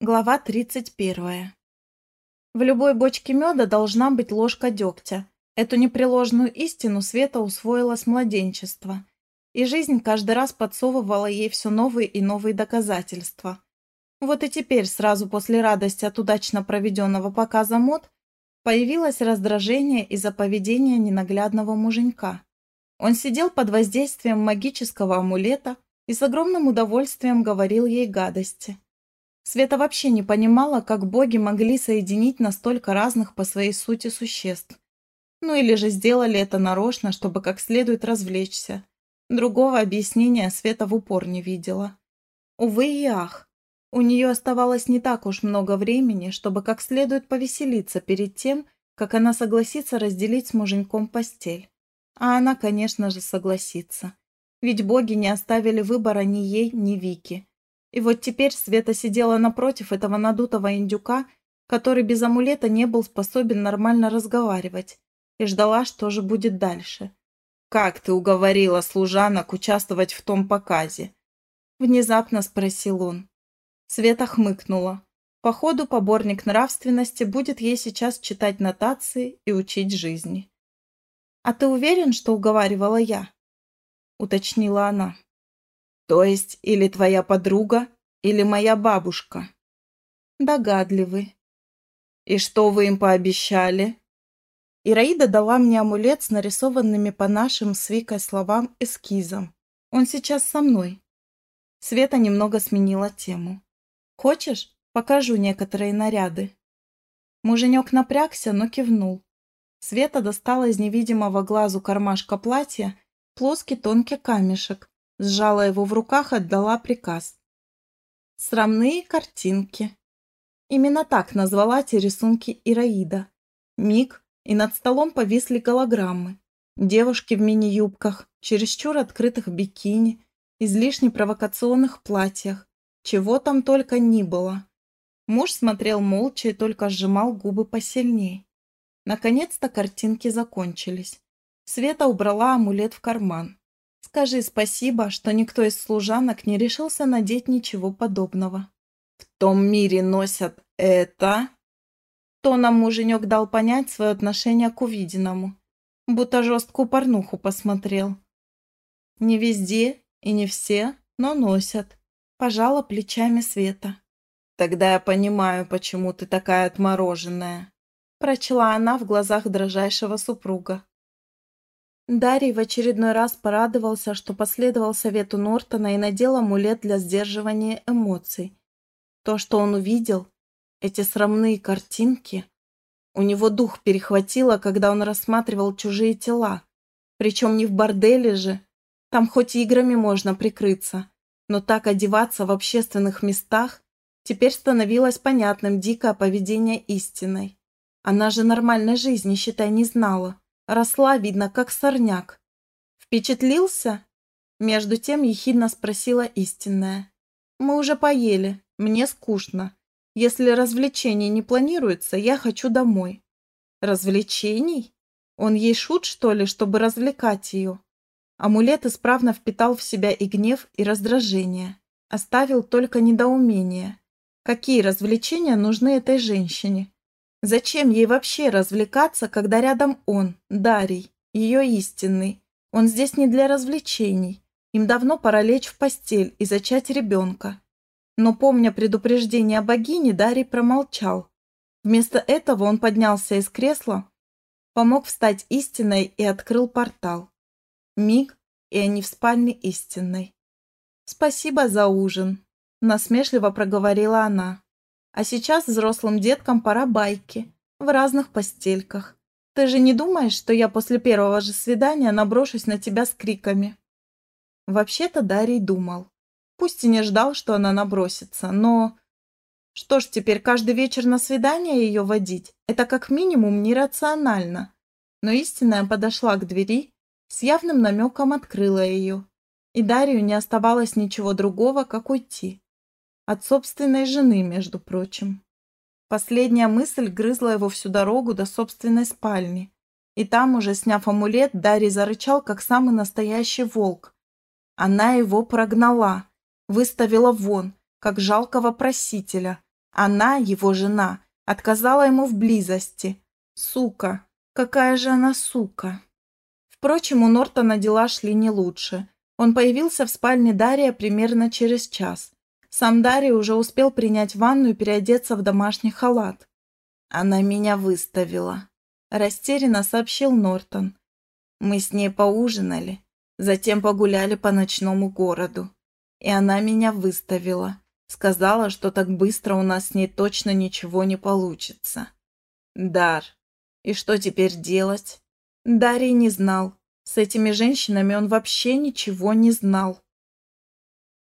Глава 31. В любой бочке меда должна быть ложка дегтя. Эту непреложную истину Света усвоила с младенчества. И жизнь каждый раз подсовывала ей все новые и новые доказательства. Вот и теперь, сразу после радости от удачно проведенного показа мод, появилось раздражение из-за поведения ненаглядного муженька. Он сидел под воздействием магического амулета и с огромным удовольствием говорил ей гадости – Света вообще не понимала, как боги могли соединить настолько разных по своей сути существ. Ну или же сделали это нарочно, чтобы как следует развлечься. Другого объяснения Света в упор не видела. Увы и ах, у нее оставалось не так уж много времени, чтобы как следует повеселиться перед тем, как она согласится разделить с муженьком постель. А она, конечно же, согласится. Ведь боги не оставили выбора ни ей, ни Вике. И вот теперь Света сидела напротив этого надутого индюка, который без амулета не был способен нормально разговаривать, и ждала, что же будет дальше. «Как ты уговорила служанок участвовать в том показе?» Внезапно спросил он. Света хмыкнула. Походу, поборник нравственности будет ей сейчас читать нотации и учить жизни. «А ты уверен, что уговаривала я?» Уточнила она. То есть или твоя подруга, или моя бабушка. Догадливый. И что вы им пообещали? Ираида дала мне амулет с нарисованными по нашим с Викой словам эскизом. Он сейчас со мной. Света немного сменила тему. Хочешь, покажу некоторые наряды? Муженек напрягся, но кивнул. Света достала из невидимого глазу кармашка платья плоский тонкий камешек, Сжала его в руках, отдала приказ. Срамные картинки. Именно так назвала те рисунки Ираида. Миг, и над столом повисли голограммы. Девушки в мини-юбках, чересчур открытых бикини, излишне провокационных платьях. Чего там только ни было. Муж смотрел молча и только сжимал губы посильнее. Наконец-то картинки закончились. Света убрала амулет в карман. Скажи спасибо, что никто из служанок не решился надеть ничего подобного. В том мире носят это? Тоном муженек дал понять свое отношение к увиденному, будто жесткую порнуху посмотрел. Не везде и не все, но носят. Пожала плечами Света. Тогда я понимаю, почему ты такая отмороженная. Прочла она в глазах дрожайшего супруга. Дарий в очередной раз порадовался, что последовал совету Нортона и надел амулет для сдерживания эмоций. То, что он увидел, эти срамные картинки, у него дух перехватило, когда он рассматривал чужие тела. Причем не в борделе же. Там хоть играми можно прикрыться, но так одеваться в общественных местах теперь становилось понятным дикое поведение истиной. Она же нормальной жизни, считай, не знала. Росла, видно, как сорняк. Впечатлился? Между тем ехидно спросила истинная. Мы уже поели, мне скучно. Если развлечений не планируется, я хочу домой. Развлечений? Он ей шут, что ли, чтобы развлекать ее? Амулет исправно впитал в себя и гнев, и раздражение. Оставил только недоумение. Какие развлечения нужны этой женщине? Зачем ей вообще развлекаться, когда рядом он, Дарий, ее истинный? Он здесь не для развлечений. Им давно пора лечь в постель и зачать ребенка. Но, помня предупреждение богини, Дарий промолчал. Вместо этого он поднялся из кресла, помог встать истинной и открыл портал. Миг, и они в спальне истинной. «Спасибо за ужин», – насмешливо проговорила она. А сейчас взрослым деткам пора байки. В разных постельках. Ты же не думаешь, что я после первого же свидания наброшусь на тебя с криками?» Вообще-то Дарий думал. Пусть и не ждал, что она набросится, но... Что ж, теперь каждый вечер на свидание ее водить? Это как минимум нерационально. Но истинная подошла к двери, с явным намеком открыла ее. И Дарью не оставалось ничего другого, как уйти. От собственной жены, между прочим. Последняя мысль грызла его всю дорогу до собственной спальни. И там, уже сняв амулет, Дарий зарычал, как самый настоящий волк. Она его прогнала, выставила вон, как жалкого просителя, Она, его жена, отказала ему в близости. Сука! Какая же она сука! Впрочем, у Нортона дела шли не лучше. Он появился в спальне Дария примерно через час. Сам Дарий уже успел принять ванну и переодеться в домашний халат. «Она меня выставила», – растерянно сообщил Нортон. «Мы с ней поужинали, затем погуляли по ночному городу. И она меня выставила. Сказала, что так быстро у нас с ней точно ничего не получится. Дар. И что теперь делать? Дарий не знал. С этими женщинами он вообще ничего не знал.